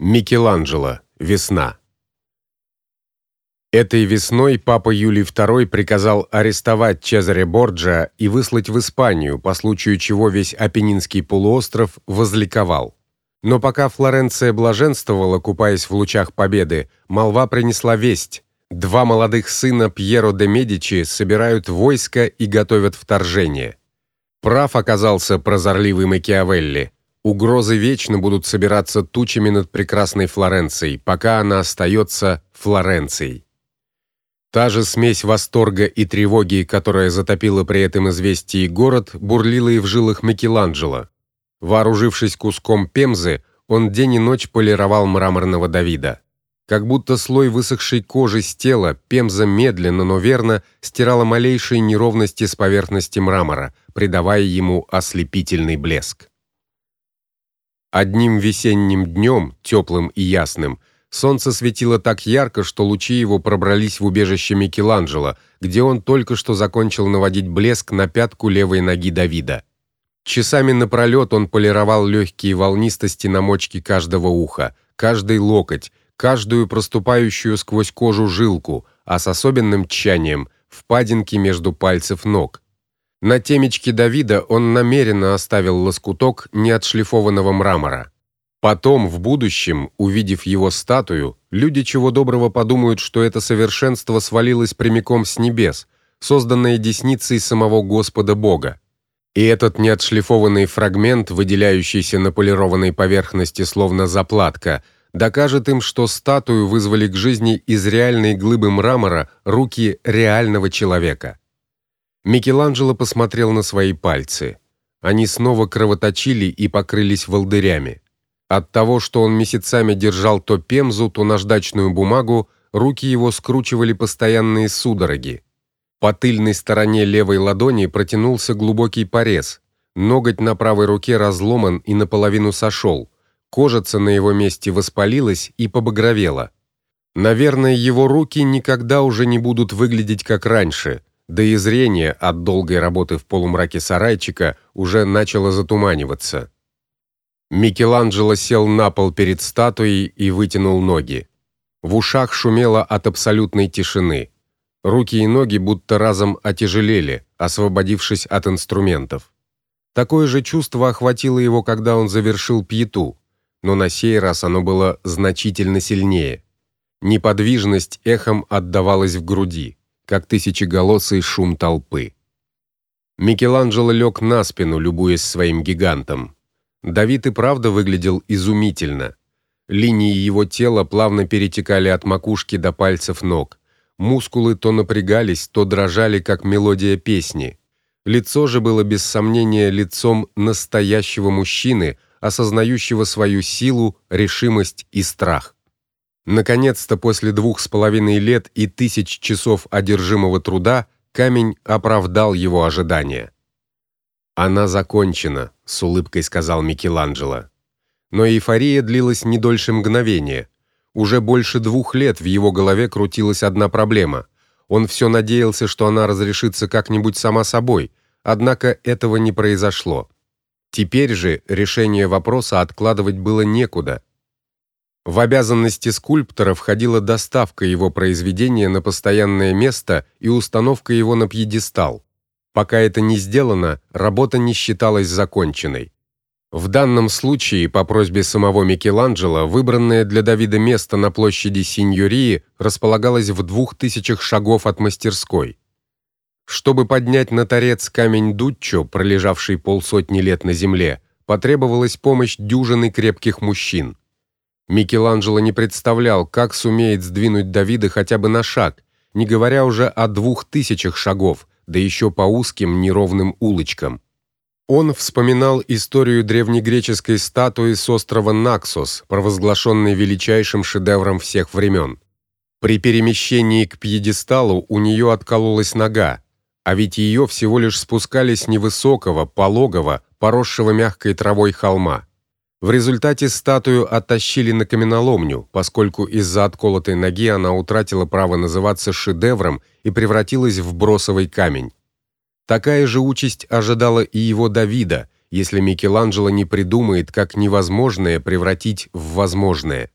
Микеланджело. Весна. Этой весной папа Юлий II приказал арестовать Чезаре Борджиа и выслать в Испанию, по случаю чего весь Апеннинский полуостров возликовал. Но пока Флоренция блаженствовала, купаясь в лучах победы, молва принесла весть: два молодых сына Пьеро де Медичи собирают войско и готовят вторжение. Прав оказался прозорливый Макиавелли. Угрозы вечно будут собираться тучами над прекрасной Флоренцией, пока она остается Флоренцией. Та же смесь восторга и тревоги, которая затопила при этом известие город, бурлила и в жилах Микеланджело. Вооружившись куском пемзы, он день и ночь полировал мраморного Давида. Как будто слой высохшей кожи с тела, пемза медленно, но верно стирала малейшие неровности с поверхности мрамора, придавая ему ослепительный блеск. Одним весенним днем, теплым и ясным, Солнце светило так ярко, что лучи его пробрались в убежище Микеланджело, где он только что закончил наводить блеск на пятку левой ноги Давида. Часами напролет он полировал легкие волнистости на мочке каждого уха, каждый локоть, каждую проступающую сквозь кожу жилку, а с особенным тщанием впадинки между пальцев ног. На темечке Давида он намеренно оставил лоскуток неотшлифованного мрамора. Потом, в будущем, увидев его статую, люди чего доброго подумают, что это совершенство свалилось прямиком с небес, созданное десницей самого Господа Бога. И этот неотшлифованный фрагмент, выделяющийся на полированной поверхности словно заплатка, докажет им, что статую вызвали к жизни из реальной глыбы мрамора руки реального человека. Микеланджело посмотрел на свои пальцы. Они снова кровоточили и покрылись волдырями. От того, что он месяцами держал то пемзу, то наждачную бумагу, руки его скручивали постоянные судороги. По тыльной стороне левой ладони протянулся глубокий порез. Ноготь на правой руке разломан и наполовину сошел. Кожица на его месте воспалилась и побагровела. Наверное, его руки никогда уже не будут выглядеть как раньше. Да и зрение от долгой работы в полумраке сарайчика уже начало затуманиваться. Микеланджело сел на пол перед статуей и вытянул ноги. В ушах шумело от абсолютной тишины. Руки и ноги будто разом отяжелели, освободившись от инструментов. Такое же чувство охватило его, когда он завершил пьету, но на сей раз оно было значительно сильнее. Неподвижность эхом отдавалась в груди, как тысячеголосый шум толпы. Микеланджело лег на спину, любуясь своим гигантом. Давид и правда выглядел изумительно. Линии его тела плавно перетекали от макушки до пальцев ног. Мускулы то напрягались, то дрожали, как мелодия песни. Лицо же было без сомнения лицом настоящего мужчины, осознающего свою силу, решимость и страх. Наконец-то после двух с половиной лет и тысяч часов одержимого труда камень оправдал его ожидания. Она закончена, с улыбкой сказал Микеланджело. Но эйфория длилась не дольше мгновения. Уже больше двух лет в его голове крутилась одна проблема. Он все надеялся, что она разрешится как-нибудь сама собой, однако этого не произошло. Теперь же решение вопроса откладывать было некуда. В обязанности скульптора входила доставка его произведения на постоянное место и установка его на пьедестал. Пока это не сделано, работа не считалась законченной. В данном случае, по просьбе самого Микеланджело, выбранное для Давида место на площади Синьории располагалось в двух тысячах шагов от мастерской. Чтобы поднять на торец камень Дуччо, пролежавший полсотни лет на земле, потребовалась помощь дюжины крепких мужчин. Микеланджело не представлял, как сумеет сдвинуть Давида хотя бы на шаг, не говоря уже о двух тысячах шагов, да еще по узким неровным улочкам. Он вспоминал историю древнегреческой статуи с острова Наксос, провозглашенной величайшим шедевром всех времен. При перемещении к пьедесталу у нее откололась нога, а ведь ее всего лишь спускали с невысокого, пологого, поросшего мягкой травой холма. В результате статую оттащили на каменоломню, поскольку из-за отколотой ноги она утратила право называться шедевром и превратилась в бросовый камень. Такая же участь ожидала и его Давида, если Микеланджело не придумает, как невозможное превратить в возможное.